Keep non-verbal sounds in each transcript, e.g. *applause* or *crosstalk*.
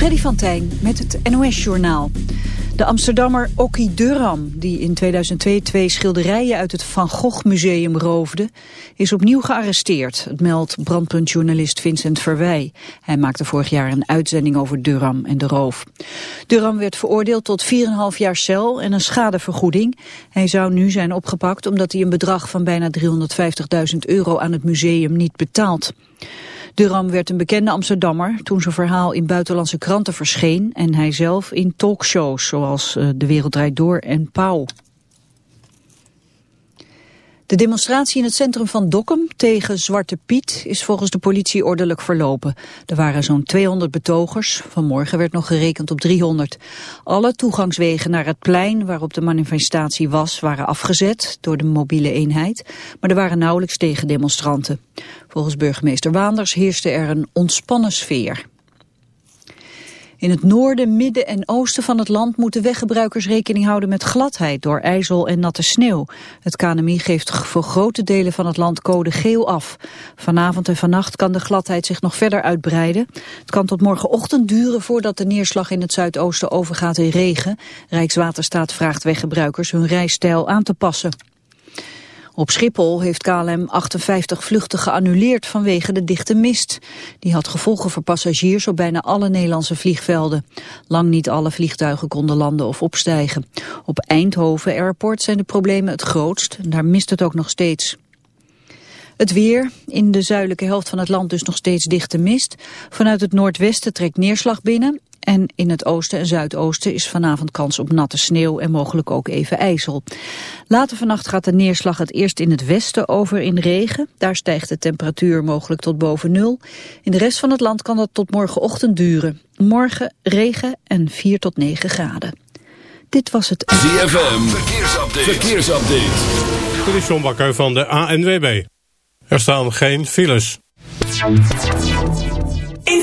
Freddy van Tijn met het NOS-journaal. De Amsterdammer Okkie Durham, die in 2002 twee schilderijen uit het Van Gogh Museum roofde, is opnieuw gearresteerd. Het meldt brandpuntjournalist Vincent Verwij. Hij maakte vorig jaar een uitzending over Durham en de roof. Durham werd veroordeeld tot 4,5 jaar cel en een schadevergoeding. Hij zou nu zijn opgepakt omdat hij een bedrag van bijna 350.000 euro aan het museum niet betaalt. Duram werd een bekende Amsterdammer toen zijn verhaal in buitenlandse kranten verscheen en hij zelf in talkshows zoals eh, De Wereld Draait Door en Pauw. De demonstratie in het centrum van Dokkum tegen Zwarte Piet is volgens de politie ordelijk verlopen. Er waren zo'n 200 betogers, vanmorgen werd nog gerekend op 300. Alle toegangswegen naar het plein waarop de manifestatie was waren afgezet door de mobiele eenheid, maar er waren nauwelijks tegendemonstranten. Volgens burgemeester Waanders heerste er een ontspannen sfeer. In het noorden, midden en oosten van het land moeten weggebruikers rekening houden met gladheid door ijzel en natte sneeuw. Het KNMI geeft voor grote delen van het land code geel af. Vanavond en vannacht kan de gladheid zich nog verder uitbreiden. Het kan tot morgenochtend duren voordat de neerslag in het zuidoosten overgaat in regen. Rijkswaterstaat vraagt weggebruikers hun rijstijl aan te passen. Op Schiphol heeft KLM 58 vluchten geannuleerd vanwege de dichte mist. Die had gevolgen voor passagiers op bijna alle Nederlandse vliegvelden. Lang niet alle vliegtuigen konden landen of opstijgen. Op Eindhoven Airport zijn de problemen het grootst. Daar mist het ook nog steeds. Het weer. In de zuidelijke helft van het land dus nog steeds dichte mist. Vanuit het noordwesten trekt neerslag binnen. En in het oosten en zuidoosten is vanavond kans op natte sneeuw en mogelijk ook even ijzel. Later vannacht gaat de neerslag het eerst in het westen over in regen. Daar stijgt de temperatuur mogelijk tot boven nul. In de rest van het land kan dat tot morgenochtend duren. Morgen regen en 4 tot 9 graden. Dit was het... ZFM, verkeersupdate. verkeersupdate. Dit is John Bakker van de ANWB. Er staan geen files. In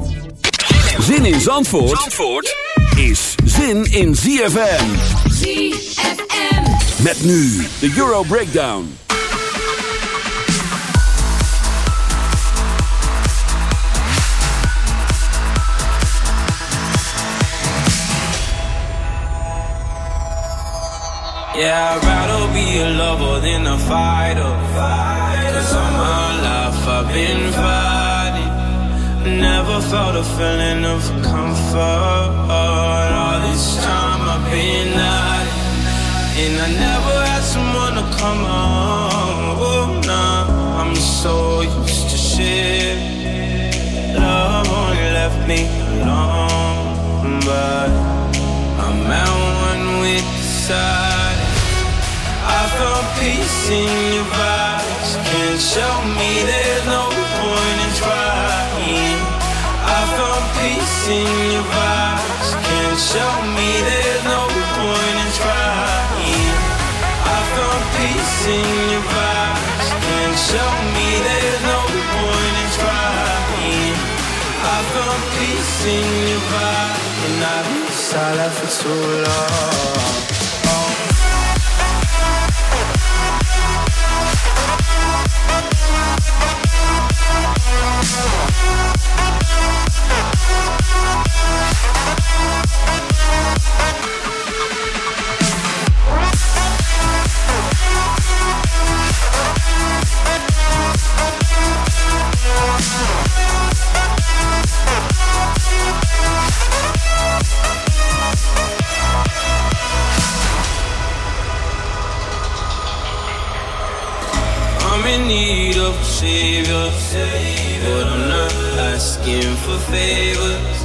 Zin in Zandvoort, Zandvoort is zin in ZFM. ZFM. Met nu de Euro Breakdown. Yeah, I'd rather be a lover than a fighter. Cause all my life I've been fighting. Never felt a feeling of comfort. All this time I've been hiding. And I never had someone to come on. Oh, nah, I'm so used to shit. Love only left me alone. But I'm at one with the side. I found peace in your vibes. Can't show me there's no your vibes. Can't show me there's no point in trying. I found peace in your vibes. Can't show me there's no point in trying. I found peace in your vibes. and I've been silent for too long. I'm in need of a savior, but I'm not asking for favors.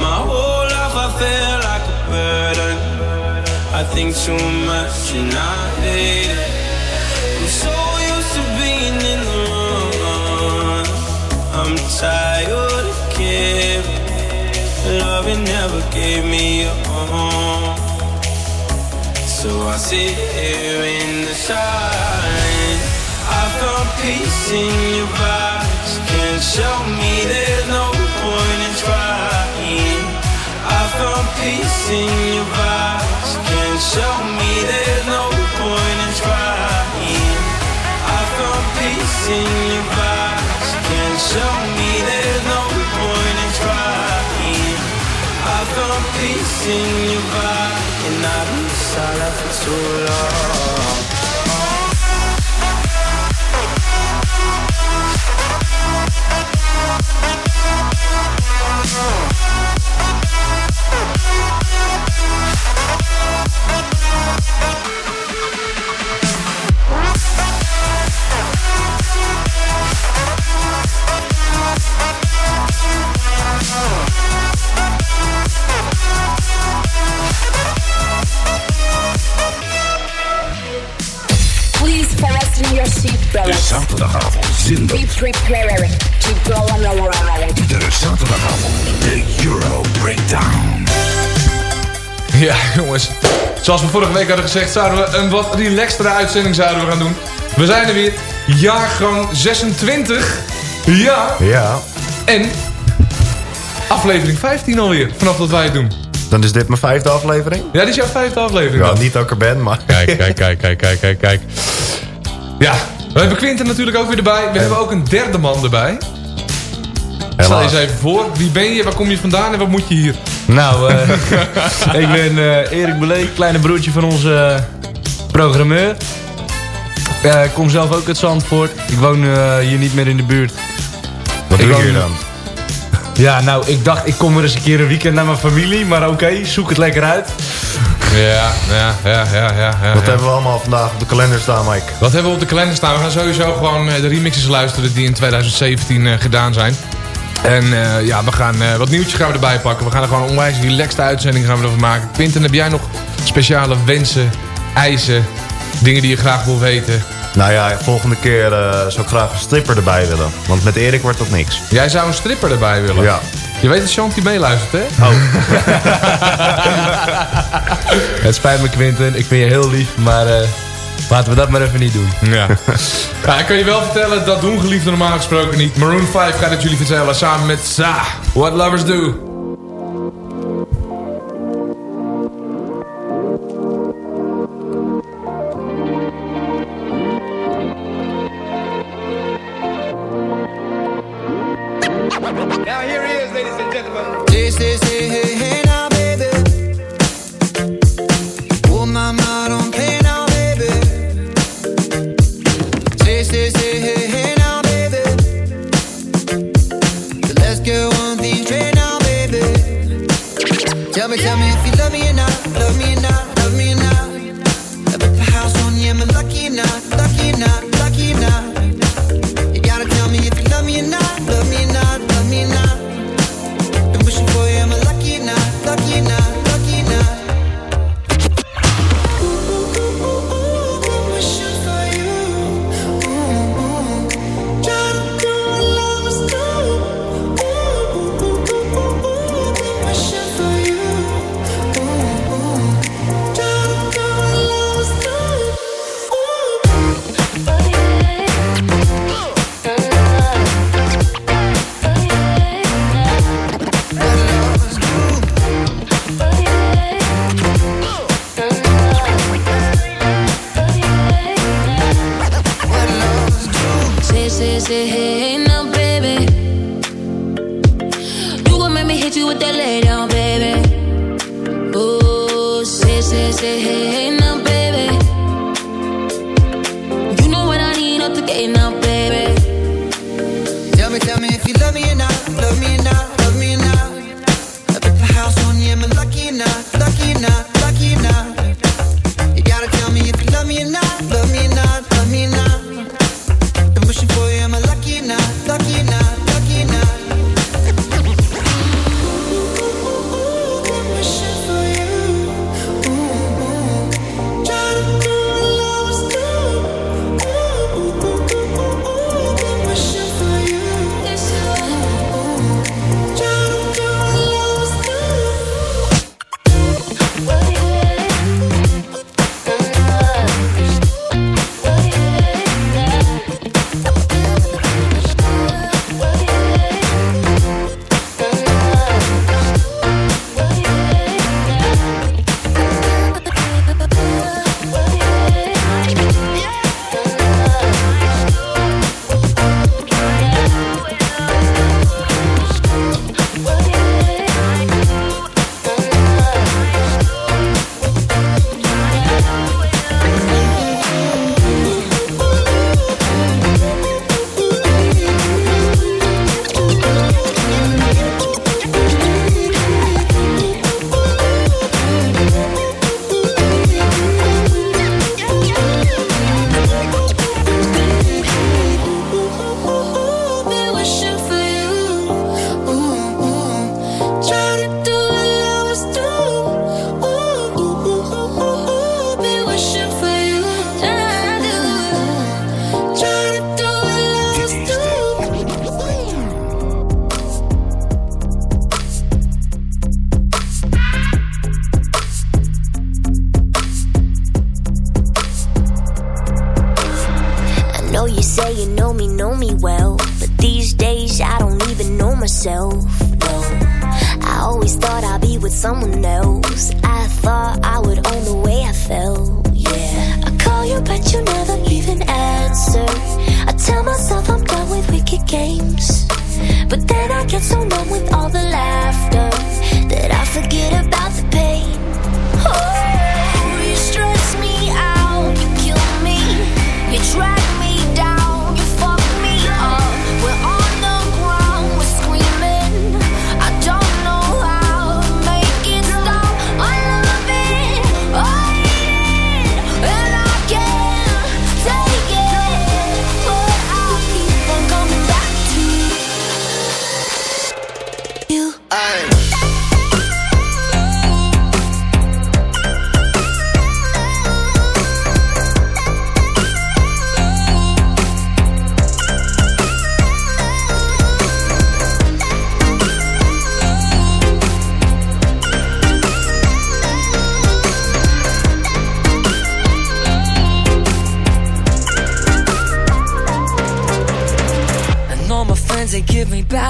My whole life I feel like a burden. I think too much and I hate it. I'm so used to being in the wrong. I'm tired of caring. Loving never gave me a home. So I sit here in the silence. Found peace in your vibes. Can't show me there's no point in trying. I found peace in your vibes. Can't show me there's no point in trying. I found peace in your vibes. Can't show me there's no point in trying. I found peace in your vibe, and I've been silent for too long. Zaterdagavond Zindo. Be prepared to go on a ride. De zaterdagavond de Euro Breakdown. Ja, jongens. Zoals we vorige week hadden gezegd, zouden we een wat relaxtere uitzending zouden we gaan doen. We zijn er weer. Jaargang 26. Ja. Ja. En aflevering 15 alweer, vanaf dat wij het doen. Dan is dit mijn vijfde aflevering? Ja, dit is jouw vijfde aflevering. Ja, dan. niet dat ik er ben, maar... Kijk, kijk, kijk, kijk, kijk, kijk, kijk. Ja, we hebben Quinten natuurlijk ook weer erbij. We hebben ook een derde man erbij. Stel je eens even voor. Wie ben je, waar kom je vandaan en wat moet je hier? Nou, eh, *laughs* ik ben eh, Erik Belee, kleine broertje van onze eh, programmeur. Eh, ik kom zelf ook uit Zandvoort. Ik woon eh, hier niet meer in de buurt. Wat Ik doe je hier dan? Ja, nou, ik dacht ik kom er eens een keer een weekend naar mijn familie. Maar oké, zoek het lekker uit. Ja, ja, ja, ja, ja. ja Wat hebben we allemaal vandaag op de kalender staan, Mike? Wat hebben we op de kalender staan? We gaan sowieso gewoon eh, de remixes luisteren die in 2017 eh, gedaan zijn. En eh, ja, we gaan wat nieuwtjes gaan we erbij pakken. We gaan er gewoon een onwijs relaxte uitzending gaan we ervan maken. Quinten, heb jij nog speciale wensen, eisen, dingen die je graag wil weten? Nou ja, volgende keer zou ik graag een stripper erbij willen. Want met Erik wordt dat niks. Jij zou een stripper erbij willen? Ja. Je weet dat Shanti meeluistert, hè? Oh. *laughs* Het spijt me, Quinten. Ik vind je heel lief, maar eh, laten we dat maar even niet doen. Ja. ja, *laughs* ik kan je wel vertellen, dat doen geliefden normaal gesproken niet. Maroon 5 gaat het jullie vertellen samen met Sa. What Lovers Do.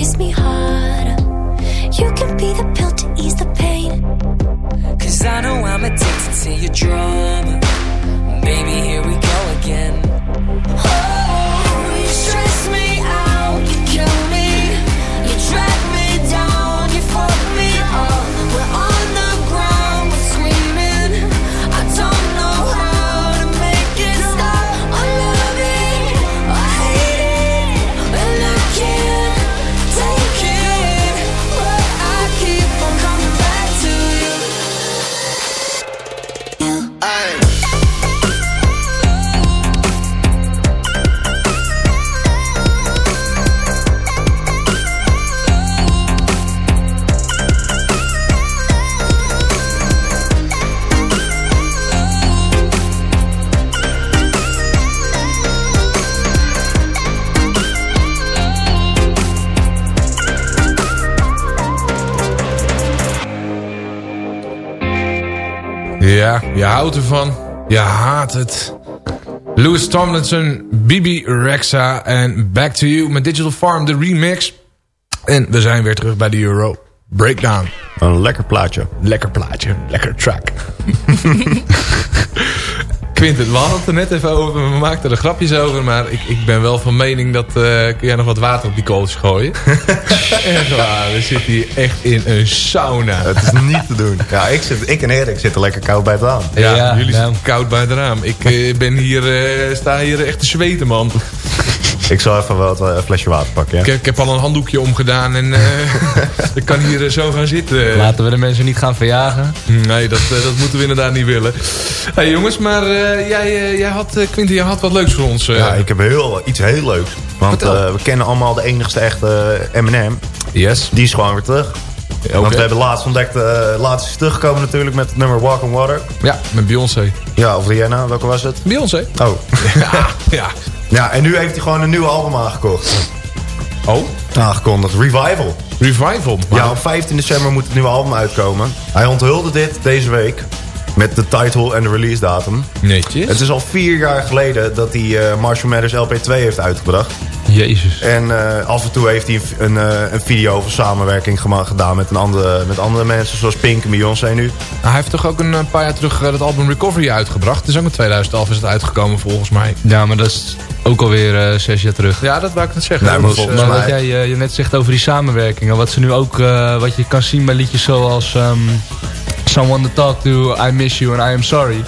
kiss me harder. You can be the pill to ease the pain. Cause I know I'm addicted to your drugs. Je houdt ervan. Je haat het. Louis Tomlinson, Bibi Rexa en Back to You met Digital Farm, de remix. En we zijn weer terug bij de Euro Breakdown. Een lekker plaatje. Lekker plaatje, lekker track. *laughs* Quinten, we hadden het er net even over. We maakten er grapjes over. Maar ik, ik ben wel van mening dat... eh, kun jij nog wat water op die kooltjes gooien? *laughs* echt waar. We zitten hier echt in een sauna. Het is niet te doen. Ja, ik, zit, ik en Erik zitten lekker koud bij het raam. Ja, jullie zitten koud bij het raam. Ik eh, ben hier, eh, sta hier echt te zweten, man. Ik zal even wat eh, een flesje water pakken, ja? Ik, heb- ik heb al een handdoekje omgedaan en eh, *laughs* ik kan hier eh, zo gaan zitten. Laten we de mensen niet gaan verjagen. Nee, dat, eh, dat moeten we inderdaad niet willen. Hey jongens, maar eh, jij, eh, jij had, eh, Quinten, jij had wat leuks voor ons. eh. Ja, ik heb heel, iets heel leuks. Want eh, we kennen allemaal de enigste echte eh, Eminem. Yes. Die is gewoon weer terug. Want we hebben laatst ontdekt, eh laatst is hij teruggekomen natuurlijk met het nummer Walk on Water. Ja, met Beyoncé. Ja, of Rihanna, welke was het? Beyoncé. Oh. *laughs* Ja, ja. Ja, en nu heeft hij gewoon een nieuwe album aangekocht. Oh? Aangekondigd, Revival. Revival? Ja, op 15 december moet het nieuwe album uitkomen. Hij onthulde dit deze week. Met de title en de release datum. Netjes. Het is al vier jaar geleden dat hij eh, Marshall Mathers LP2 heeft uitgebracht. Jezus. En eh, af en toe heeft hij een, eh, een video over samenwerking gedaan met, een andere, met andere mensen. Zoals Pink en Beyoncé nu. Hij heeft toch ook een paar jaar terug het album Recovery uitgebracht. Het is ook in 2011 is het uitgekomen volgens mij. Ja, maar dat is ook alweer eh, zes jaar terug. Ja, dat wou ik net zeggen. Nee, maar Dus, volgens Maar mij- wat jij je net zegt over die samenwerkingen. Wat ze nu ook, eh, wat je kan zien bij liedjes zoals ehm, Someone to Talk To, I Miss You and I Am Sorry.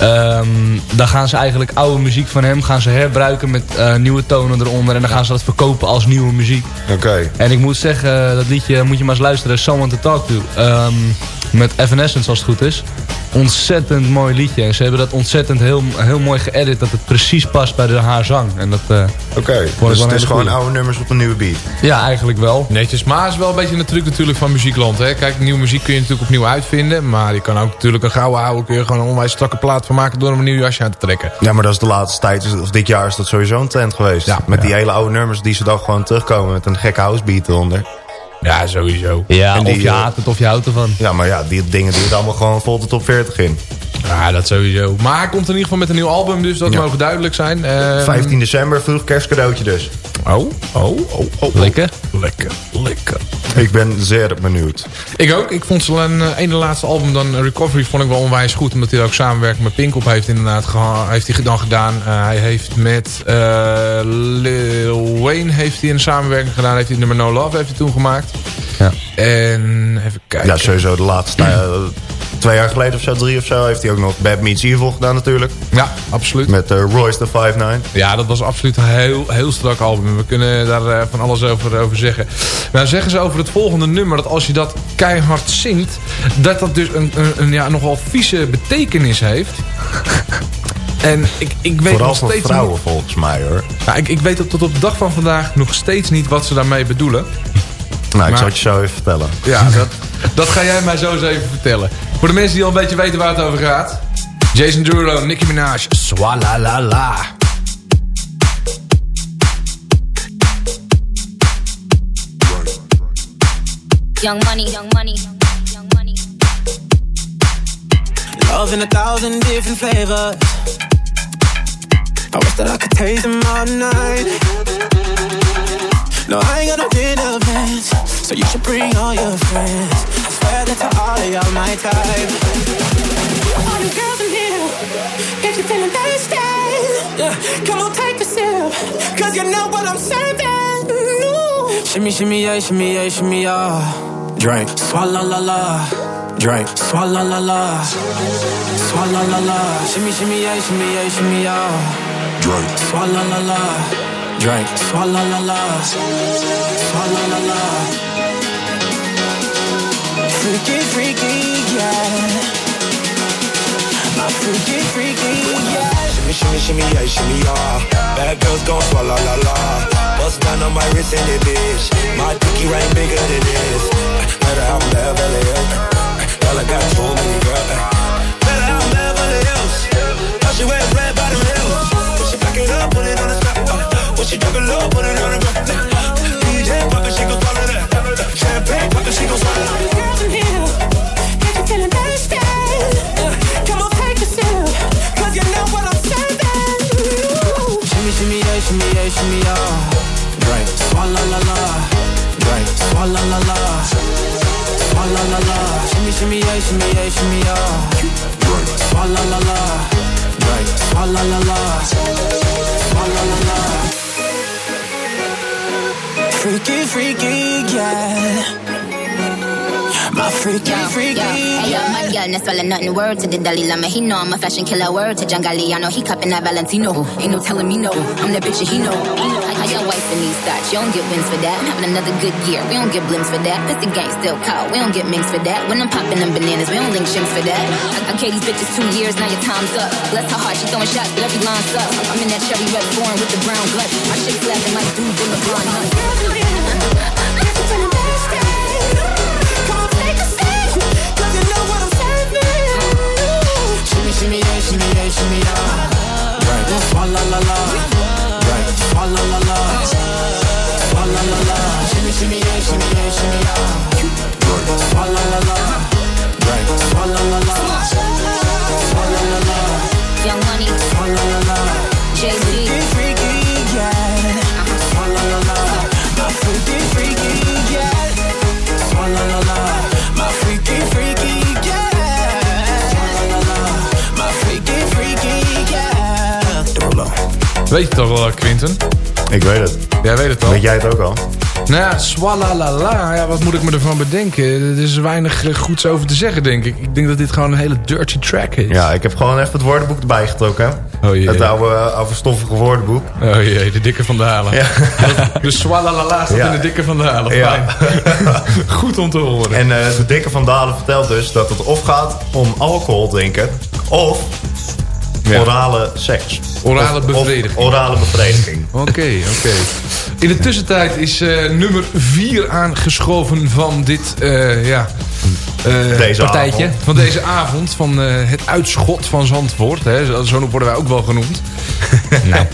Ehm dan gaan ze eigenlijk oude muziek van hem gaan ze herbruiken met eh, nieuwe tonen eronder. En dan gaan ze dat verkopen als nieuwe muziek. Oké. En ik moet zeggen, dat liedje moet je maar eens luisteren. Someone to Talk To. Ehm, met Evanescence als het goed is. Ontzettend mooi liedje. En ze hebben dat ontzettend heel, heel mooi geëdit. Dat het precies past bij de, haar zang. En dat, eh, Oké, dus het is gewoon oude nummers op een nieuwe beat. Ja, eigenlijk wel. Netjes, maar het is wel een beetje een truc natuurlijk van muziekland. Hè? Kijk, nieuwe muziek kun je natuurlijk opnieuw uitvinden. Maar je kan ook natuurlijk een gouden oude kun je gewoon een onwijs strakke plaat van maken door hem een nieuw jasje aan te trekken. Ja, maar dat is de laatste tijd, of dit jaar is dat sowieso een trend geweest. Ja, met die hele oude nummers die ze dan gewoon terugkomen met een gekke housebeat eronder. Ja, sowieso. Ja, En die, of je eh, haat het of je houdt ervan. Ja, maar ja, die dingen die het allemaal gewoon vol de top 40 in. Ja, dat sowieso. Maar hij komt in ieder geval met een nieuw album, dus dat Ja. mogen duidelijk zijn. Ehm, 15 december, vroeg kerstcadeautje dus. Oh, oh, oh, oh. Lekker. Lekker, lekker. Ik ben zeer benieuwd. Ik ook. Ik vond zijn uh, ene laatste album dan eh, Recovery vond ik wel onwijs goed. Omdat hij ook samenwerking met Pink op heeft inderdaad heeft hij dan gedaan. Eh, hij heeft met eh, Lil Wayne heeft hij een samenwerking gedaan. Heeft hij nummer No Love heeft hij toen gemaakt. Ja. En even kijken. Ja, sowieso de laatste eh, twee jaar geleden of zo, drie of zo, heeft hij ook nog Bad Meets Evil gedaan natuurlijk. Ja, absoluut. Met eh, Royce the 5'9. Ja, dat was absoluut een heel, heel strak album. We kunnen daar eh, van alles over, over zeggen. Nou zeggen ze over het volgende nummer... dat als je dat keihard zingt... dat dat dus een, een, een ja, nogal vieze betekenis heeft. *laughs* En ik, ik weet Vooral nog voor steeds vrouwen niet- volgens mij hoor. Ja, ik, ik weet tot- tot op de dag van vandaag nog steeds niet wat ze daarmee bedoelen. Nou, ik zal het je zo even vertellen. Ja, dat, dat ga jij mij zo eens even vertellen. Voor de mensen die al een beetje weten waar het over gaat. Jason Derulo, Nicki Minaj, Swalalala. Young money, young money, young money. Love in a thousand different flavors. I wish that I could taste them all night. No, I ain't got no dinner plans, so you should bring all your friends. I swear you're my type. All you girls in here, if you're feeling thirsty, Yeah, come on, take a sip, cause you know what I'm serving. Ooh. shimmy, shimmy, yeah, shimmy, yeah, shimmy, yeah. Drink, swalla la la. Drink, swalla la la. Swalla la la. Shimmy, shimmy, yeah, shimmy, yeah, shimmy, yeah. Drink, swalla la la. Drink, swalla la la. Swalla la la. Freaky, freaky, yeah. Freaky, freaky, yeah. Shimmy, shimmy, shimmy, yeah, shimmy, yeah. Bad girls gon' swallow la la. My wrist and it, bitch. My ring bigger than this. Better. Girl, I got too many girls. Better she wear red. When she it up, put it on the strap. When she drop it low, put it on the ground. Champagne pocket, she gon' swallow All you girls in here, if you're feeling thirsty, come on, take a sip, cause you know what I'm serving. Ooh. Shimmy, shimmy, yeah, shimmy, yeah, shimmy, yeah. Drink, swalla la la. Drink, swalla la la. Swalla la la. Shimmy, shimmy, yeah, shimmy, yeah, shimmy, yeah. Drink, swalla la la. Drink, swalla la la. Swalla la la. Freaky, freaky, yeah. My freaky, freaky, Hey, yo, my girl, not swallow nothing. Word to the Dalai Lama. He know I'm a fashion killer. Word to John Galliano. He cupping that Valentino. Ain't no telling me no. I'm that bitch that he know. I, I got wife in these thoughts. You don't get wins for that. I'm having another good year. We don't get blimps for that. It's the gang still caught. We don't get minks for that. When I'm popping them bananas, we don't link chimps for that. I, I gave these bitches two years. Now your time's up. Bless her heart. She throwing shots, but every line sucks. I'm in that cherry red foreign with the brown guts. My shit laughing like dudes in the blonde nuts. Shimmy, shimmy, yeah, shimmy, yeah, shimmy, yeah. Drink, swalla la la. Drink, swalla la la. Swalla la la. Shimmy, shimmy, yeah, shimmy, yeah, shimmy, yeah. Swalla la la. Weet je toch wel, Quinten? Ik weet het. Jij weet het toch? Weet jij het ook al? Nou ja, swalalala. Ja, wat moet ik me ervan bedenken? Er is weinig eh, goeds over te zeggen, denk ik. Ik denk dat dit gewoon een hele dirty track is. Ja, ik heb gewoon even het woordenboek erbij getrokken. Oh jee. Het oude, oude stoffige woordenboek. Oh jee, de dikke van Dalen. Ja. De swalalala staat Ja. in de dikke van Dalen. Ja. Fijn. *laughs* Goed om te horen. En eh, de dikke van Dalen vertelt dus dat het of gaat om alcohol drinken... of Ja. orale seks. Orale Of- bevrediging. Of orale bevrediging. Oké, oké. In de tussentijd is eh, nummer 4 aangeschoven van dit eh, ja, eh, Deze partijtje. avond. Van deze avond, van eh, het uitschot van Zandvoort. Hè. Zo, zo worden wij ook wel genoemd. *laughs* nou.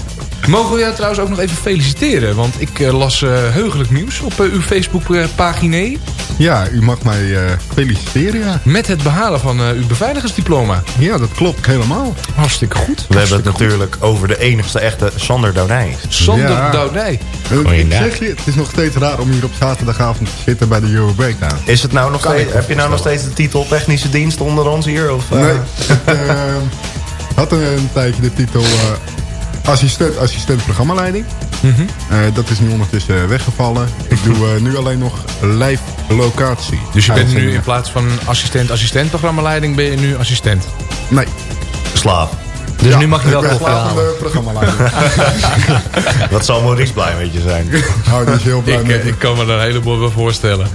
Mogen we jou trouwens ook nog even feliciteren? Want ik eh, las eh, heugelijk nieuws op eh, uw Facebookpagina. Ja, u mag mij eh, feliciteren, ja. Met het behalen van eh, uw beveiligersdiploma. Ja, dat klopt helemaal. Hartstikke goed. We hebben het natuurlijk over de enigste echte Sander Downij. Sander Ja. Doudij. Ik zeg je, het is nog steeds raar om hier op zaterdagavond te zitten bij de Euro Breakdown. Is het nou nog Kan steeds, heb je nou nog steeds de titel technische dienst onder ons hier? Of, eh? Nee, ik had een, een tijdje de titel eh, assistent, assistent programmaleiding. Mhm. Eh, dat is nu ondertussen eh, weggevallen. Ik doe eh, nu alleen nog live locatie. Dus je bent nu in plaats van assistent, assistent programmaleiding, ben je nu assistent? Nee. Slaaf. Dus nu mag je wel ik koffie halen. slapende programmaleider. Wat *laughs* zal Maurice blij met je zijn? *laughs* Nou, die is heel blij Ik, met eh, ik kan me er een heleboel bij voorstellen.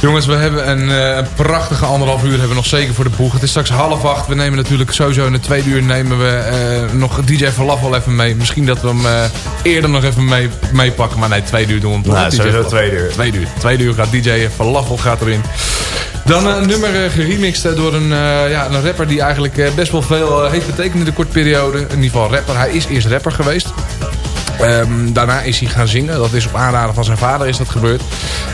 Jongens, we hebben een, eh, een prachtige anderhalf uur hebben we nog zeker voor de boeg. Het is straks half acht. We nemen natuurlijk sowieso in de tweede uur nemen we eh, nog DJ Falafel even mee. Misschien dat we hem eh, eerder nog even mee, meepakken. Maar nee, tweede uur doen we hem toch. Nou, sowieso tweede uur. Tweede uur. Tweede uur gaat DJ Falafel gaat erin. Dan een nummer eh, geremixed eh, door een, eh, ja, een rapper die eigenlijk eh, best wel veel eh, heeft betekend in de korte periode. In ieder geval rapper. Hij is eerst rapper geweest. Ehm, daarna is hij gaan zingen. Dat is op aanraden van zijn vader is dat gebeurd.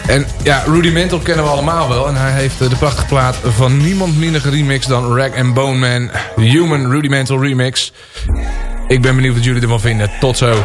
En ja, Rudimental kennen we allemaal wel. En hij heeft eh, de prachtige plaat van niemand minder geremixed dan Rag Bone Man. Human Rudimental Remix. Ik ben benieuwd wat jullie ervan vinden. Tot zo.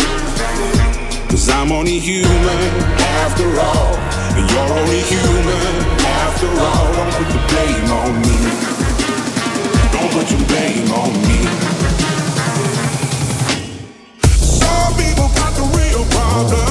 Cause I'm only human after all. And you're only human after all. Don't put the blame on me. Don't put your blame on me. Some people got the real problem.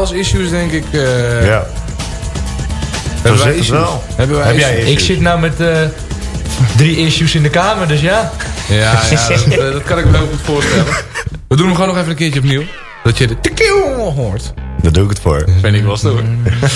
Eens issues, denk ik. eh. Ja. Hebben wij issues? wel. Hebben wij Heb jij issues? Ik zit nou met eh, drie issues in de kamer, dus ja. Ja, ja dat, eh, *laughs* dat kan ik me heel goed voorstellen. We doen hem gewoon nog even een keertje opnieuw. Dat je de tikkiel hoort. Daar doe ik het voor. Ben ik wel stoer.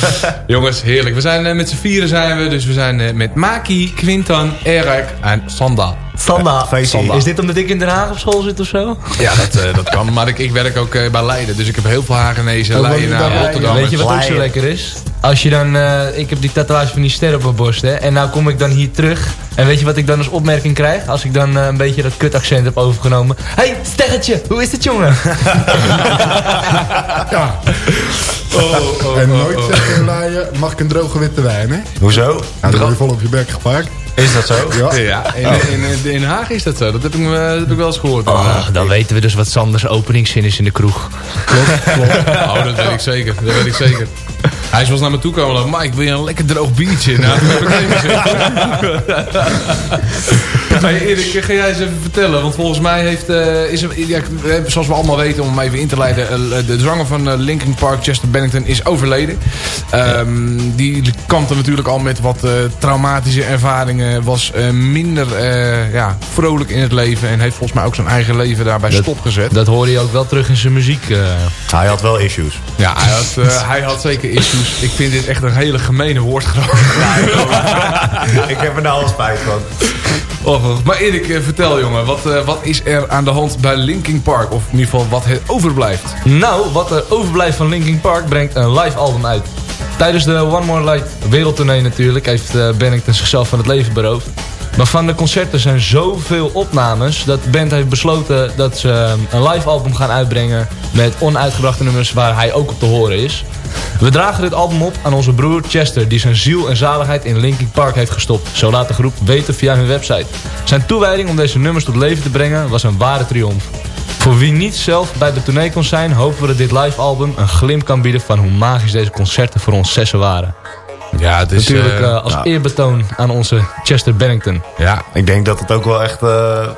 *laughs* Jongens, heerlijk. We zijn met z'n vieren zijn we. Dus we zijn eh, met Maki, Quintan, Erik en Sanda. Sanda. Sanda. Is dit omdat ik in Den Haag op school zit of zo? Ja, dat, eh, dat kan. Maar ik, ik werk ook eh, bij Leiden. Dus ik heb heel veel Hagenezen, Oh, Leiden, Leiden? Rotterdam. Weet je wat ook zo lekker is? Als je dan, eh, ik heb die tatoeage van die ster op mijn borst, hè. En nou kom ik dan hier terug. En weet je wat ik dan als opmerking krijg? Als ik dan eh, een beetje dat kutaccent heb overgenomen. hey, sterretje, hoe is het jongen? *laughs* Ja. en nooit zeggen in Laaien, mag ik een droge witte wijn, hè? Hoezo? Ja, dan word je vol op je bek gepakt. Is dat zo? Ja. Ja, in, in, in Den Haag is dat zo. Dat heb ik, me- dat heb ik wel eens gehoord. Oh, dan weten we dus wat Sanders openingszin is in de kroeg. Oh, dat weet ik zeker. Dat weet ik zeker. Hij is wel eens naar me toe komen. en Mike, wil je een lekker droog biertje? *laughs* Nou, dat heb ik even gezegd. *laughs* hey, Erik, ga jij eens even vertellen? Want volgens mij heeft, eh, is er, ja, zoals we allemaal weten, om hem even in te leiden, eh, de zanger van eh, Linkin Park, Chester Bennington, is overleden. Ehm, die kampte natuurlijk al met wat eh, traumatische ervaringen, was eh, minder eh, ja, vrolijk in het leven en heeft volgens mij ook zijn eigen leven daarbij stopgezet. Dat hoorde je ook wel terug in zijn muziek. eh. Hij had wel issues. Ja, hij had, eh, hij had zeker issues. Ik vind dit echt een hele gemene woordgrap. *laughs* *laughs* ik heb er nou al spijt van. Oh, maar Erik, eh, vertel jongen, wat, eh, wat is er aan de hand bij Linkin Park? Of in ieder geval wat het overblijft. Nou, wat er overblijft van Linkin Park brengt een live album uit. Tijdens de One More Light wereldtournee natuurlijk heeft eh, Bennington zichzelf van het leven beroofd. Maar van de concerten zijn zoveel opnames dat de band heeft besloten dat ze eh, een live album gaan uitbrengen met onuitgebrachte nummers waar hij ook op te horen is. We dragen dit album op aan onze broer Chester die zijn ziel en zaligheid in Linkin Park heeft gestopt. Zo laat de groep weten via hun website. Zijn toewijding om deze nummers tot leven te brengen was een ware triomf. Voor wie niet zelf bij de tournee kon zijn, hopen we dat dit live album een glimp kan bieden van hoe magisch deze concerten voor ons zessen waren. Ja, het is... Natuurlijk eh, eh, als eerbetoon aan onze Chester Bennington. Ja, Ik denk dat het ook wel echt eh,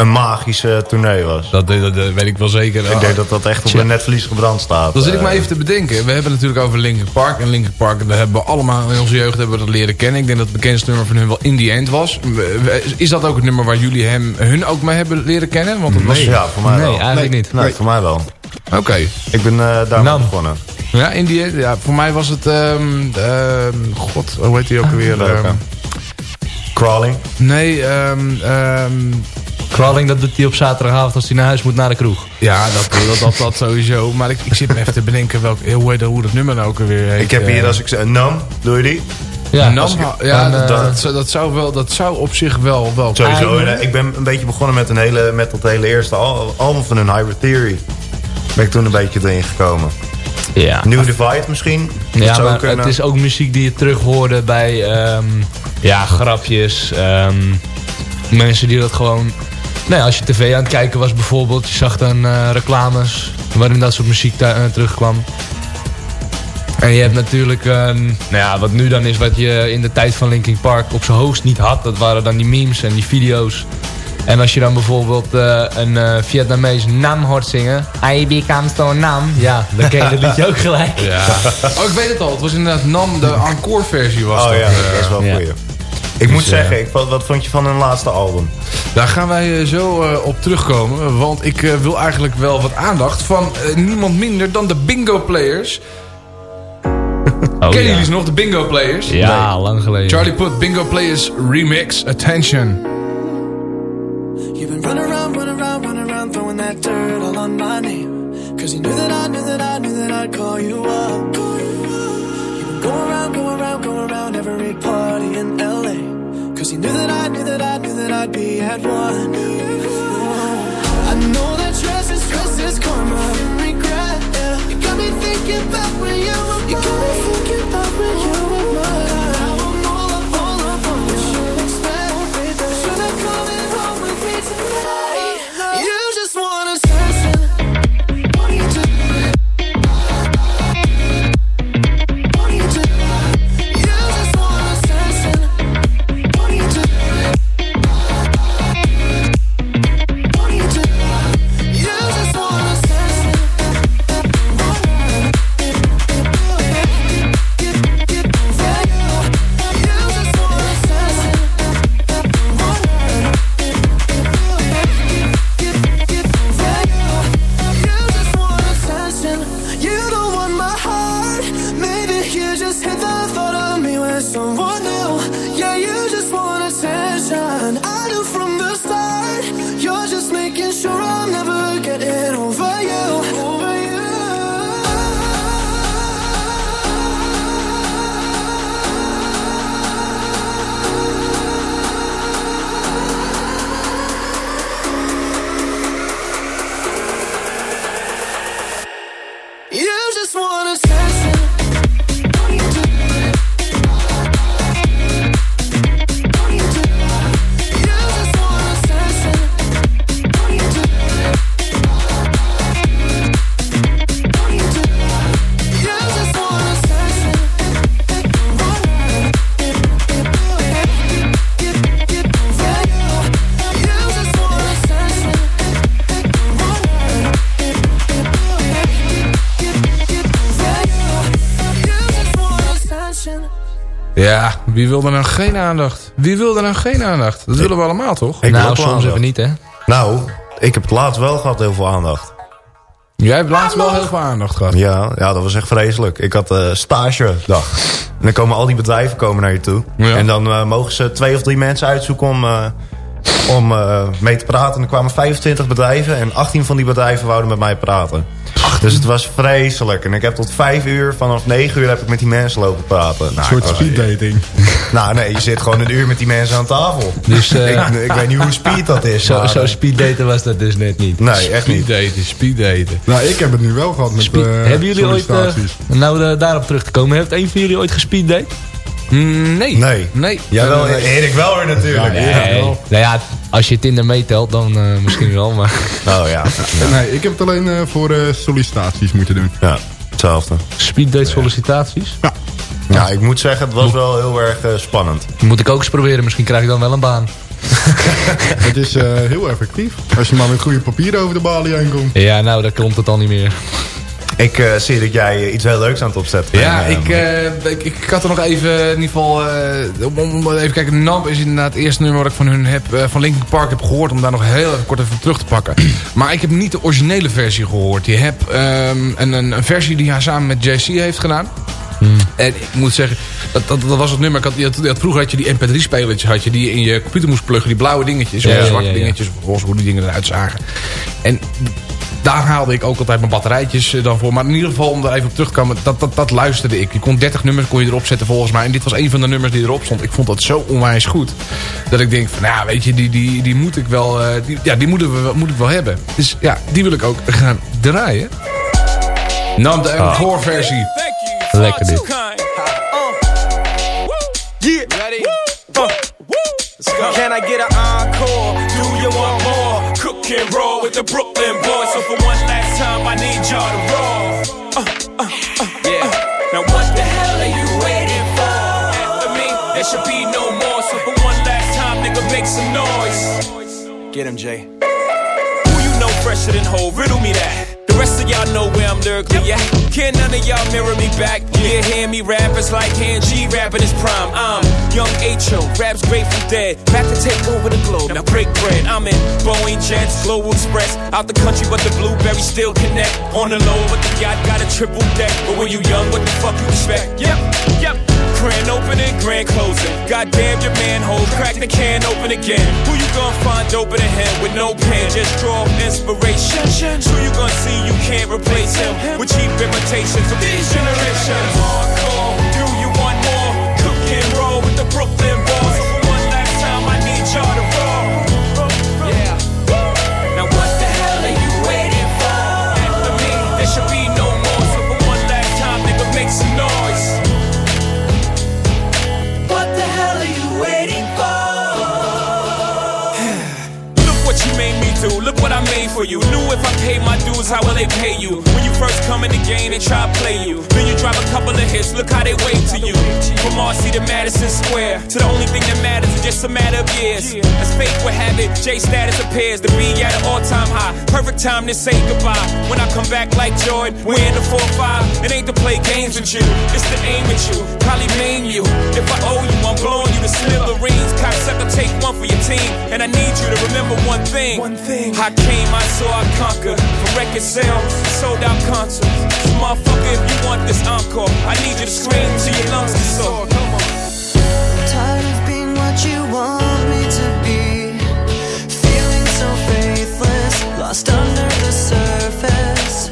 een magische tournee was. dat, dat, dat weet ik wel zeker. Ik denk dat dat echt op een netvlies gebrand staat. Dan zit ik Eh, maar even te bedenken. We hebben het natuurlijk over Linkin Park. En Linkin Park, daar hebben we allemaal in onze jeugd hebben we dat leren kennen. Ik denk dat het bekendste nummer van hun wel In The End was. Is dat ook het nummer waar jullie hem, hun ook mee hebben leren kennen? Want het was... Ja, voor mij Nee, wel. eigenlijk niet. Nee, voor mij wel. Oké. Ik ben eh daar Nam. begonnen. Ja, In The End. Ja, voor mij was het... ehm, ehm, God, hoe heet die ook alweer? Welke? Ehm, Crawling. nee, ehm, ehm, Crawling, dat doet hij op zaterdagavond als hij naar huis moet naar de kroeg. ja, dat, dat, dat, dat sowieso. Maar ik, ik zit me even te bedenken welk, hoe, heet, hoe dat nummer nou ook alweer heet. Ik heb hier, eh, als ik zeg, Nam, doe je die? Ja, Nam, ik- ja, en, dat, eh, dat, zou- dat, zou wel, dat zou op zich wel... wel Sowieso. kunnen. En, eh, ik ben een beetje begonnen met, een hele, met dat hele eerste al- album van hun, Hybrid Theory. Ben ik toen een beetje erin gekomen. ja. New Divide misschien? Dat Ja, maar kunnen. het is ook muziek die je terug hoorde bij ehm, ja, grapjes. ehm, mensen die dat gewoon... Nou ja, als je tv aan het kijken was bijvoorbeeld, je zag dan eh, reclames waarin dat soort muziek daar, eh, terugkwam. En je hebt natuurlijk, ehm, nou ja, wat nu dan is wat je in de tijd van Linkin Park op zijn hoogst niet had. Dat waren dan die memes en die video's. En als je dan bijvoorbeeld eh, een eh, Vietnamees Nam hoort zingen. I become so Nam. Ja, dan ken je het liedje *laughs* ook gelijk. Ja. Oh, ik weet het al. Het was inderdaad Nam, de encore versie was Oh dat. ja, dat is wel ja. goeie. Ik Dus, moet zeggen, eh, ik, wat, wat vond je van hun laatste album? Daar gaan wij eh, zo eh, op terugkomen. Want ik eh, wil eigenlijk wel wat aandacht van niemand minder dan de Bingo Players. *laughs* Kennen ja. jullie ze nog, de Bingo Players? Ja, lang geleden. Charlie Put Bingo Players Remix. Attention. You've been running around, running around, running around, throwing that dirt all on my name. Cause you knew that I knew that I knew that I'd call you up. Going around, going around, going around every party in LA. Cause you knew that I knew that I knew that I'd be at one. I know that stress is stress is karma and regret. Yeah. You got me thinking about when you were You got me thinking about when you Ja, wie wil er nou geen aandacht? Wie wil er nou geen aandacht? Dat willen we allemaal, toch? Ik wil nou, soms aandacht. even niet, hè? Nou, ik heb het laatst wel gehad heel veel aandacht. Jij hebt laatst wel heel veel aandacht gehad. Ja, ja dat was echt vreselijk. Ik had eh stagedag. En dan komen al die bedrijven komen naar je toe. Ja. En dan eh, mogen ze twee of drie mensen uitzoeken om, eh, om eh, mee te praten. En er kwamen 25 bedrijven en 18 van die bedrijven wouden met mij praten. Dus het was vreselijk. En ik heb tot 5 uur, vanaf 9 uur heb ik met die mensen lopen praten. Nou, Een soort ik speeddating. *laughs* Nou nee, je zit gewoon een uur met die mensen aan tafel. Dus, *laughs* eh, ik, ik weet niet hoe speed dat is. Zo, zo speeddaten was dat dus net niet. Nee, echt niet. Speeddaten, speeddaten. Nou, ik heb het nu wel gehad met Speed- eh hebben jullie ooit, eh, nou daarop terug te komen, heeft een van jullie ooit gespeeddate? Nee. Nee. Nee. Jawel, Nee. Erik wel weer natuurlijk. Ja, Nee. Nou ja, als je Tinder meetelt, dan eh, misschien wel, maar... Oh ja. Nee, ik heb het alleen eh, voor eh, sollicitaties moeten doen. Ja, hetzelfde. Speeddate sollicitaties? Ja. Ja, ik moet zeggen, het was wel heel erg eh, spannend. Moet ik ook eens proberen, misschien krijg ik dan wel een baan. *laughs* Het is eh, heel effectief. Als je maar met goede papieren over de balie heen komt. Ja, nou, dan komt het al niet meer. Ik eh, zie dat jij iets heel leuks aan het opzetten bent. Ja, eh, ik, eh, ik, ik had er nog even, in ieder geval, om, om even kijken. Namp is inderdaad het eerste nummer wat ik van hun heb, van Linkin Park heb gehoord. Om daar nog heel even kort even terug te pakken. *clears throat* Maar ik heb niet de originele versie gehoord. Je hebt ehm, een, een, een versie die hij samen met JC heeft gedaan. En ik moet zeggen, dat, dat, dat was het nummer. Ik had, je had- je had- vroeger had je die mp3-spelertjes had je die je in je computer moest pluggen. Die blauwe dingetjes, of Ja, die zwarte ja, ja. dingetjes, of roze, hoe die dingen eruit zagen. En daar haalde ik ook altijd mijn batterijtjes eh, dan voor. Maar in ieder geval, om daar even op terug te komen, dat, dat, dat luisterde ik. Je kon 30 nummers kon je erop zetten volgens mij. En dit was een van de nummers die erop stond. Ik vond dat zo onwijs goed. Dat ik denk van, nou weet je, die, die, die moet ik wel, eh, die, ja, die moeten we, moet ik wel hebben. Dus ja, die wil ik ook gaan draaien. Nam de Ah. encore versie. Lekker dit. Yeah. Ready? Let's go. Can I get an encore? Do you want and roll with the Brooklyn boys. So for one last time, I need y'all to roll. Uh, uh, uh, yeah. Now what the hell are you waiting for? After me, there should be no more. So for one last time, nigga, make some noise. Get him, Jay. Who you know fresher than whole? Riddle me that. The rest of y'all know where I'm lyrically at. Can none of y'all mirror me back? Yeah, hear me rap, it's like hand G rapping his prime. I'm young H.O., raps Grateful Dead. Back to take over the globe, now break bread. I'm in Boeing Jets, Global Express. Out the country, but the blueberries still connect. On the low, but the yacht got a triple deck. But when you young, what the fuck you expect? Yep, yep. Grand opening, grand closing. Goddamn your manhole, crack the can open again. Who you gonna find open a him with no pen? Just draw inspiration. Who you gonna see you can't replace him with cheap imitations of these generations? Hardcore, do you want more? Cook and roll with the Brooklyn what I made for you. Knew if I paid my dues, how will they pay you? When you first come in the game, they try to play you. Then you drop a couple of hits. Look how they wait to you. From Marcy to Madison Square. To the only thing that matters is just a matter of years. As fate would have it, J status appears to be at an all time high. Perfect time to say goodbye. When I come back like Jordan, we're in the 4 5. It ain't to play games with you, it's to aim at you. Probably maim you. If I owe you, I'm blowing you to smithereens. Cocksucker, take one for your team. And I need you to remember one thing. One thing. I came, I saw, I conquered. From record sales, sold out concerts. Motherfucker, if you want this encore, I need you to scream till your lungs get sore. Come on. Tired of being what you want me to be. Feeling so faithless, lost under the surface.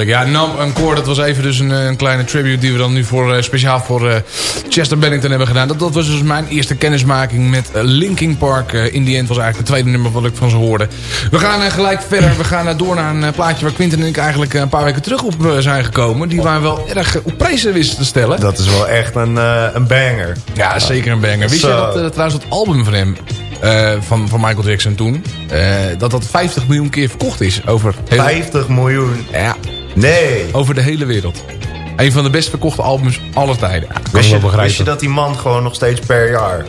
Heerlijk. Ja, Nam een koor, dat was even dus een, eh, een kleine tribute die we dan nu voor, eh, speciaal voor eh, Chester Bennington hebben gedaan. Dat, dat was dus mijn eerste kennismaking met eh, Linkin Park. In die end was eigenlijk het tweede nummer wat ik van ze hoorde. We gaan gelijk verder. We gaan door naar een plaatje waar Quinten en ik eigenlijk een paar weken terug op zijn gekomen. Die waren wel erg op prijzen wisten te stellen. Dat is wel echt een, een banger. Ja, zeker een banger. Wist je dat trouwens het album van hem, van, van Michael Jackson toen, dat dat 50 miljoen keer verkocht is over... hele- 50 miljoen? Ja. Nee. Over de hele wereld. Een van de best verkochte albums aller tijden. Ja, je wist je dat die man gewoon nog steeds per jaar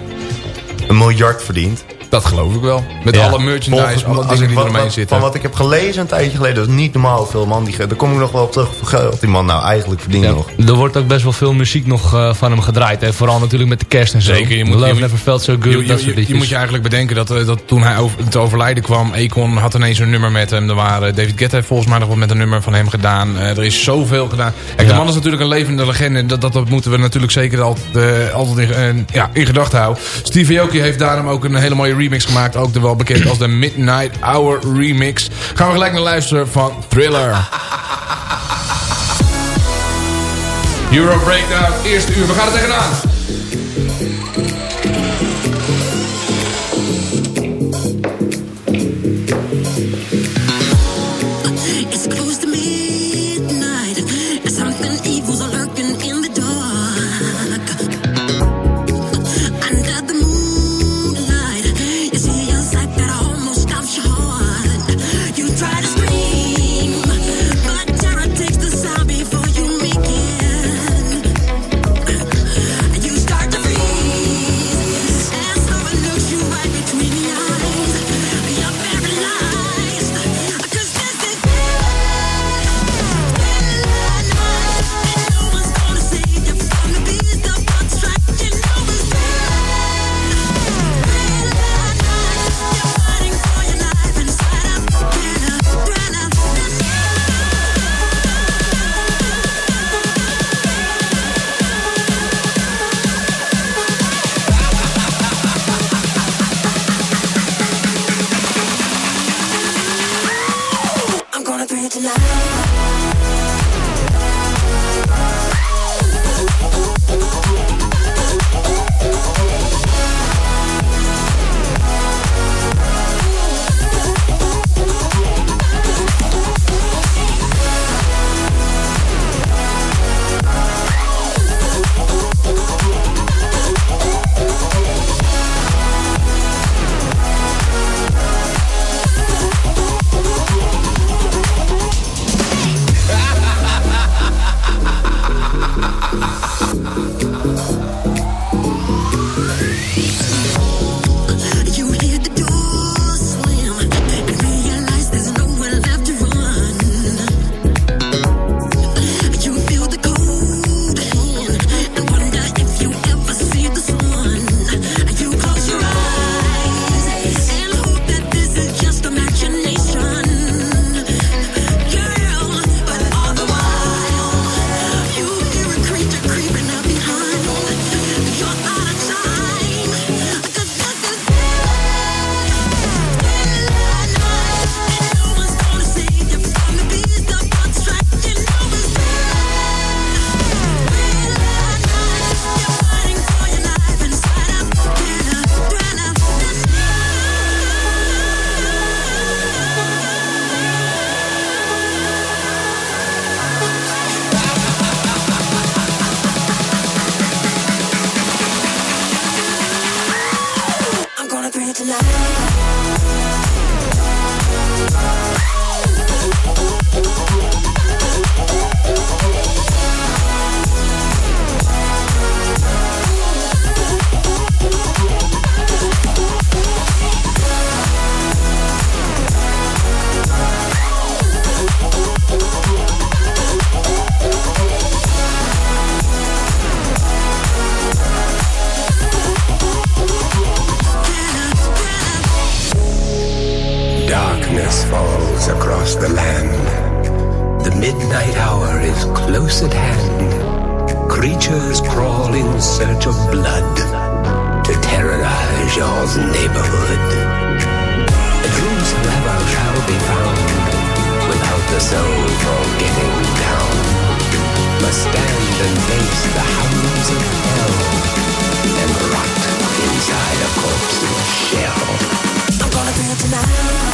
een miljard verdient? Dat geloof ik wel. Met Ja. alle merchandise, Volgens- alle dingen ik die wat- eromheen wat- zitten. Van wat ik heb gelezen een tijdje geleden, dat is niet normaal hoeveel man die... Daar kom ik nog wel op terug, geld die man nou eigenlijk verdient nog. Er wordt ook best wel veel muziek nog eh, van hem gedraaid. Hè? Vooral natuurlijk met de kerst en zo. Zeker, je moet- Love je moet- Never Felt So Good, Je, je, dat je, soort je liedjes. moet je eigenlijk bedenken dat, eh, dat toen hij over, het overlijden kwam... Akon had ineens een nummer met hem. Er waren, David Guetta heeft volgens mij nog wat met een nummer van hem gedaan. Eh, er is zoveel gedaan. Kijk, de Ja. man is natuurlijk een levende legende. Dat, dat, dat moeten we natuurlijk zeker altijd, eh, altijd in, eh, ja, in gedachten houden. Steve Aoki heeft daarom ook een hele mooie remix gemaakt. Ook wel bekend als de Midnight Hour remix. Gaan we gelijk naar luisteren van Thriller. Euro Breakdown, eerste uur. We gaan er tegenaan. Neighborhood. Whosoever shall be found without the soul for getting down must stand and face the hounds of hell and rot inside a corpse's shell. I'm gonna do it tonight.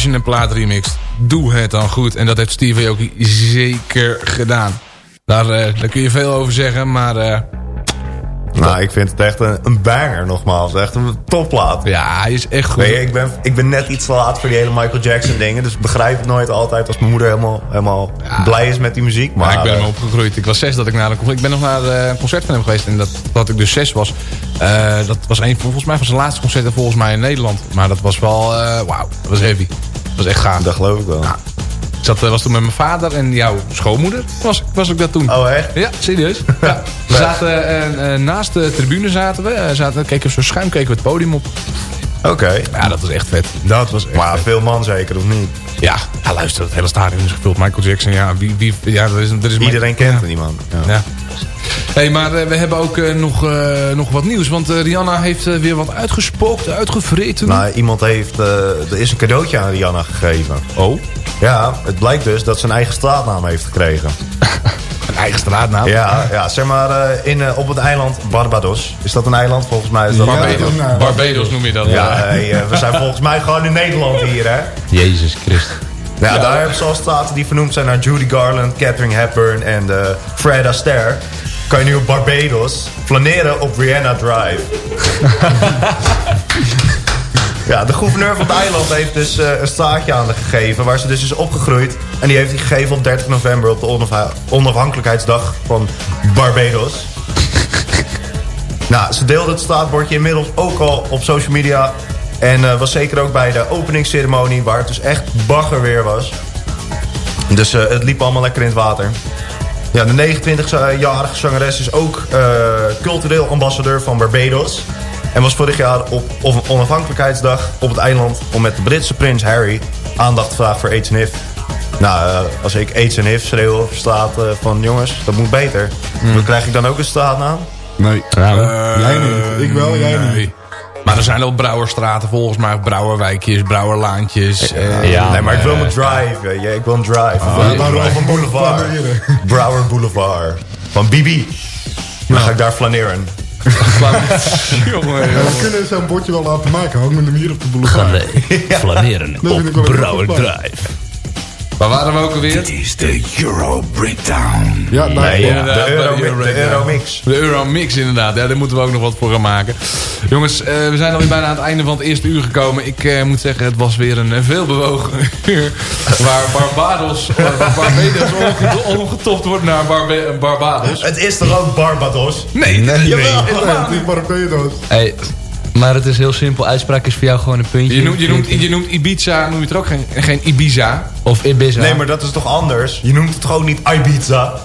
Als je een plaat remixt, doe het dan goed. En dat heeft Steve Aoki zeker gedaan. Daar, eh, daar kun je veel over zeggen, maar... eh, Nou, ik vind het echt een, een banger nogmaals. Echt een topplaat. Ja, hij is echt goed. Je, ik, ben, ik ben net iets te laat voor die hele Michael Jackson dingen. Dus ik begrijp het nooit altijd als mijn moeder helemaal, helemaal blij is met die muziek. Maar, ik ben hem opgegroeid. Ik was zes dat ik naar een Ik ben nog naar eh, een concert van hem geweest. En dat, dat ik dus zes was. Dat was een volgens mij van zijn laatste concerten volgens mij in Nederland. Maar dat was wel, eh, wauw, dat was heavy. Dat was echt gaaf. Dat geloof ik wel. ik zat, eh, was toen met mijn vader en jouw schoonmoeder. Was, was ik dat toen. Oh echt? Ja, serieus. *laughs* Ja. We zaten eh, naast de tribune zaten we. Eh, zaten, keken we zo schuin keken we het podium op. Oké. Ja, dat was echt vet. Dat was echt Maar vet. veel man zeker, of niet? Ja, ja, luister, het hele stadion is gevuld. Michael Jackson, ja, wie, wie, ja er is, er is Iedereen kent die man. Ja. Hey, maar eh, we hebben ook eh, nog, eh, nog wat nieuws. Want eh, Rihanna heeft weer wat uitgespookt, uitgevreten. Nou, iemand heeft... eh, er is een cadeautje aan Rihanna gegeven. Oh? Ja, het blijkt dus dat ze een eigen straatnaam heeft gekregen. *laughs* een eigen straatnaam? Ja, ja zeg maar eh, in, op het eiland Barbados. Is dat een eiland? Volgens mij is dat een Barbados. eiland. Barbados noem je dat. Ja, hey, we zijn volgens mij gewoon in Nederland hier, hè? Jezus Christus. Ja, daar hebben ze al straten die vernoemd zijn naar Judy Garland, Catherine Hepburn en eh, Fred Astaire. Kan je nu op Barbados flaneren op Rihanna Drive. ja, de gouverneur van het eiland heeft dus eh, een straatje aan haar gegeven... waar ze dus is opgegroeid. En die heeft hij gegeven op 30 november op de onaf- onafhankelijkheidsdag van Barbados. nou, ze deelde het straatbordje inmiddels ook al op social media... En eh, was zeker ook bij de openingsceremonie, waar het dus echt bagger weer was. Dus eh, het liep allemaal lekker in het water. Ja, de 29-jarige zangeres is ook eh, cultureel ambassadeur van Barbados. En was vorig jaar op, op onafhankelijkheidsdag op het eiland... om met de Britse prins Harry aandacht te vragen voor AIDS en HIV. Nou, eh, als ik AIDS en HIV schreeuw op straat eh, van jongens, dat moet beter. Dan krijg ik dan ook een straatnaam? Nee. jij niet. Ik wel, jij nee. niet. Maar er zijn al brouwerstraten volgens mij. Brouwerwijkjes, brouwerlaantjes. eh, nee, maar ik wil mijn drive, je. Ik wil een drive. Van, waarom? van Boulevard. Brouwer Boulevard. Van Bibi. Dan ga ik daar flaneren. *laughs* Jongen, Ja, we kunnen zo'n bordje wel laten maken. Hangen we hem hier op de boulevard. *laughs* Flaneren wel een Brouwer. Drive. Waar waren we ook alweer? Dit is de Euro Breakdown. Ja, nou, Nee, Inderdaad, de, Euro, Euro de. Euromix. De Euromix inderdaad. Ja, daar moeten we ook nog wat voor gaan maken. Jongens, eh, we zijn alweer bijna aan het einde van het eerste uur gekomen. Ik eh, moet zeggen, het was weer een veelbewogen uur. Waar Barbados, waar Barbados omgetopt wordt naar Barbe- Barbados. Het is toch ook Barbados? Nee, nee, Jawel. Nee, het is Barbados. Hey, Maar het is heel simpel. Uitspraak is voor jou gewoon een puntje. Je noemt, je, noemt, je noemt Ibiza, noem je het er ook geen, geen Ibiza? Of Ibiza. Nee, maar dat is toch anders? Je noemt het ook niet Ibiza? *laughs*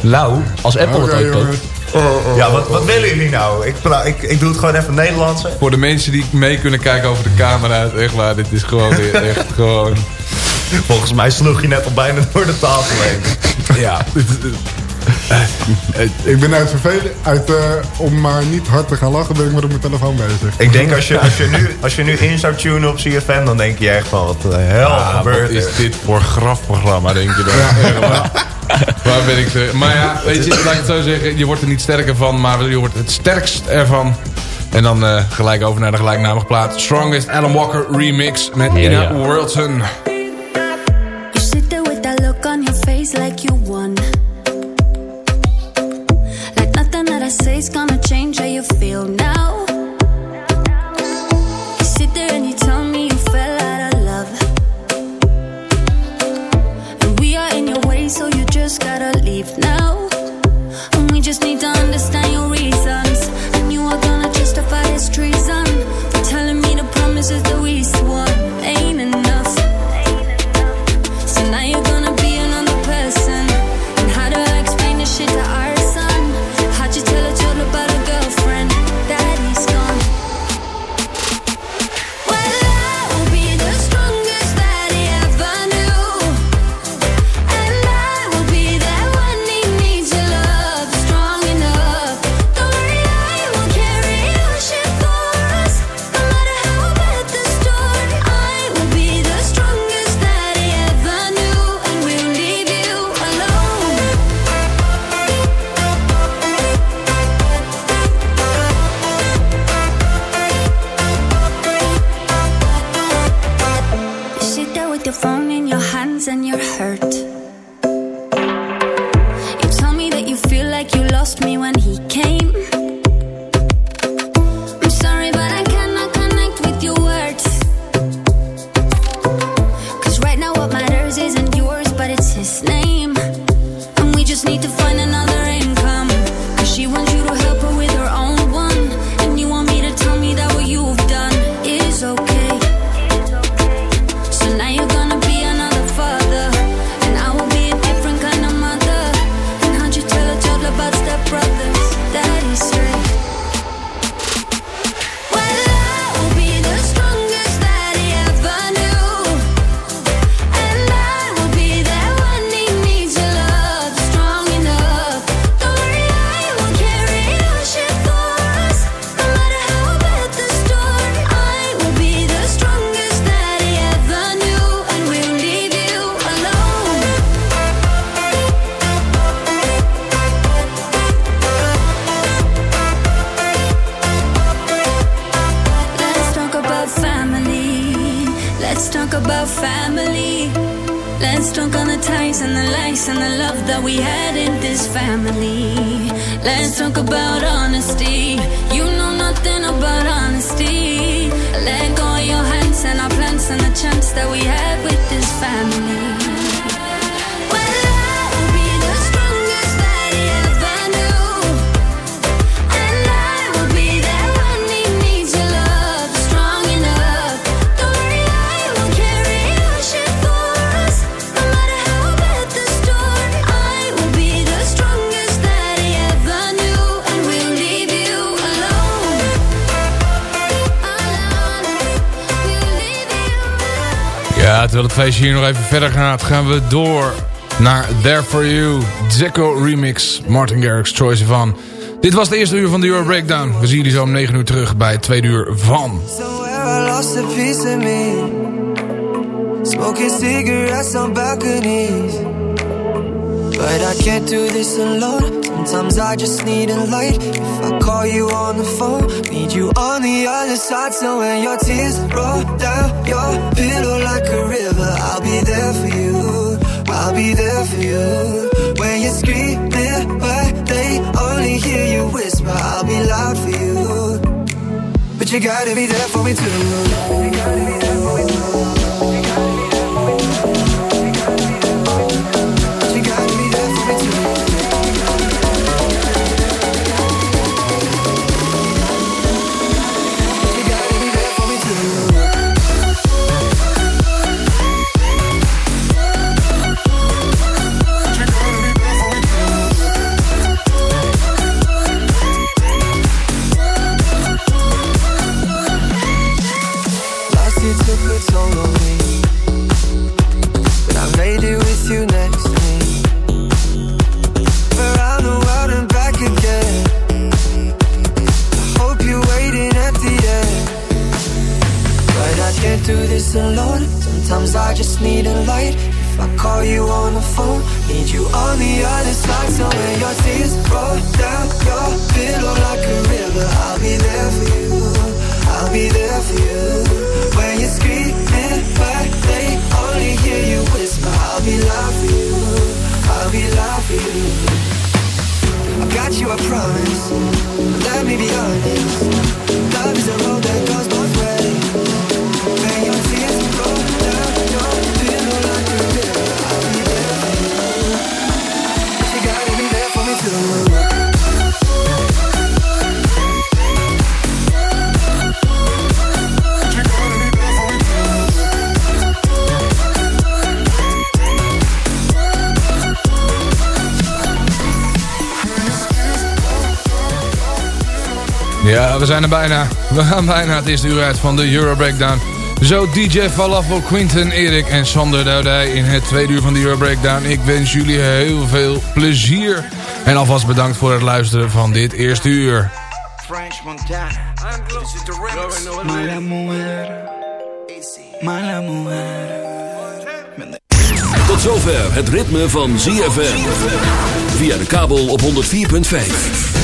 Nou, als Apple het ook jongens. koopt. Ja, wat, wat willen jullie nou? Ik, ik, ik doe het gewoon even Nederlands. Voor de mensen die mee kunnen kijken over de camera. Echt waar, dit is gewoon weer *laughs* echt gewoon... Volgens mij sloeg je net al bijna door de tafel heen. Ja. Ik ben uit vervelen, uit, eh, om maar niet hard te gaan lachen, ben ik met op mijn telefoon bezig. Ik denk als je, als, je nu, als je nu in zou tunen op CFM, dan denk je echt van wat de hel Ah, gebeurt wat is dit voor grafprogramma, denk je dan? Echt *laughs* waar. Waar ben ik te... Maar ja, weet je, laat ik het zo zeggen. Je wordt er niet sterker van, maar je wordt het sterkst ervan. En dan eh, gelijk over naar de gelijknamige plaat. Strongest Alan Walker remix met Ja, Ina ja. Worlton. You sit there with that look on your face like you won. Is gonna change how you feel now. You sit there and you tell me you fell out of love. And we are in your way, so you just gotta leave now. Let's talk on the ties and the lies and the love that we had in this family. Let's talk about honesty. You know nothing about honesty. Let go of your hands and our plans and the chance that we had with this family. Terwijl het feestje hier nog even verder gaat, gaan we door naar There For You. Zecco Remix, Martin Garrix, Troy Sivan. Dit was de eerste uur van de Euro Breakdown. We zien jullie zo om 9 uur terug bij het tweede uur van... But I can't do this alone. Sometimes I just need a light. If I call you on the phone, need you on the other side. So when your tears roll down your pillow like a river, I'll be there for you. I'll be there for you. When you're screaming, but they only hear you whisper, I'll be loud for you. But you gotta be there for me too. You gotta be there for me too. We zijn er bijna. We gaan bijna het eerste uur uit van de Euro Breakdown. Zo DJ Falafel, Quinten, Erik en Sander Doudij in het tweede uur van de Euro Breakdown. Ik wens jullie heel veel plezier. En alvast bedankt voor het luisteren van dit eerste uur. French Montana. Mala mujer. Mala mujer. Tot zover het ritme van ZFM. Via de kabel op 104.5.